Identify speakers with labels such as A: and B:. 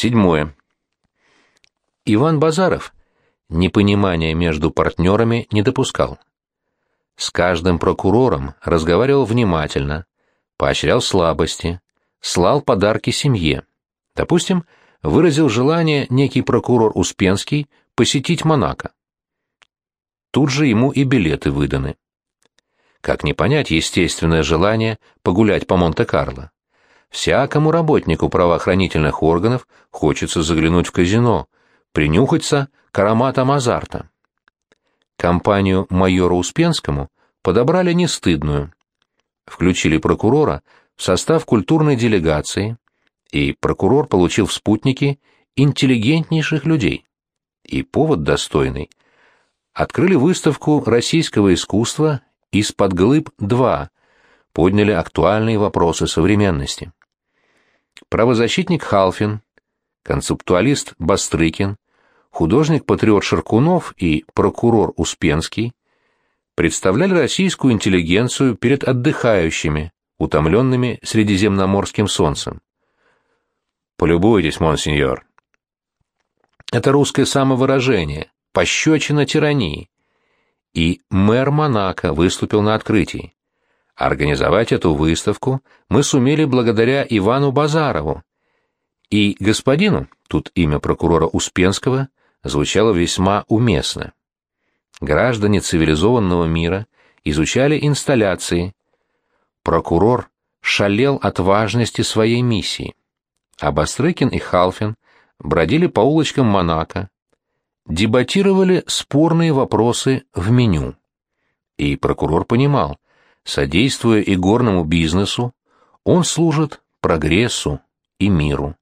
A: Седьмое. Иван Базаров непонимания между партнерами не допускал. С каждым прокурором разговаривал внимательно, поощрял слабости, слал подарки семье. Допустим, выразил желание некий прокурор Успенский посетить Монако. Тут же ему и билеты выданы. Как не понять естественное желание погулять по Монте-Карло? Всякому работнику правоохранительных органов хочется заглянуть в казино, принюхаться к ароматам азарта. Компанию майора Успенскому подобрали нестыдную. Включили прокурора в состав культурной делегации, и прокурор получил в спутники интеллигентнейших людей. И повод достойный. Открыли выставку российского искусства «Из-под глыб-2», подняли актуальные вопросы современности правозащитник Халфин, концептуалист Бастрыкин, художник-патриот Шаркунов и прокурор Успенский представляли российскую интеллигенцию перед отдыхающими, утомленными средиземноморским солнцем. Полюбуйтесь, монсеньор. Это русское самовыражение, пощечина тирании. И мэр Монако выступил на открытии. Организовать эту выставку мы сумели благодаря Ивану Базарову. И господину, тут имя прокурора Успенского, звучало весьма уместно. Граждане цивилизованного мира изучали инсталляции. Прокурор шалел от важности своей миссии. А Бастрыкин и Халфин бродили по улочкам Монако, дебатировали спорные вопросы в меню. И прокурор понимал, Содействуя игорному бизнесу, он служит прогрессу и миру.